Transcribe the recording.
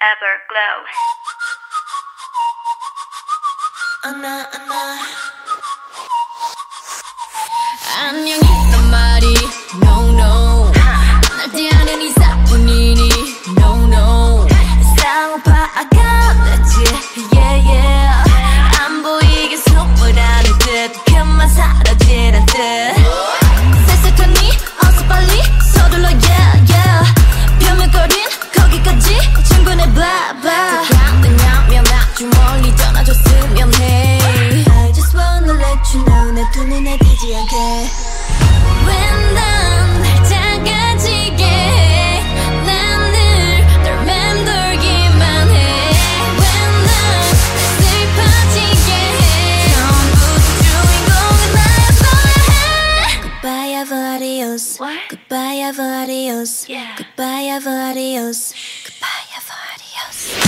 ever Everglow. Anna, Anna. adios. What? Goodbye, ever adios. Yeah. Goodbye, ever adios. Goodbye, ever adios.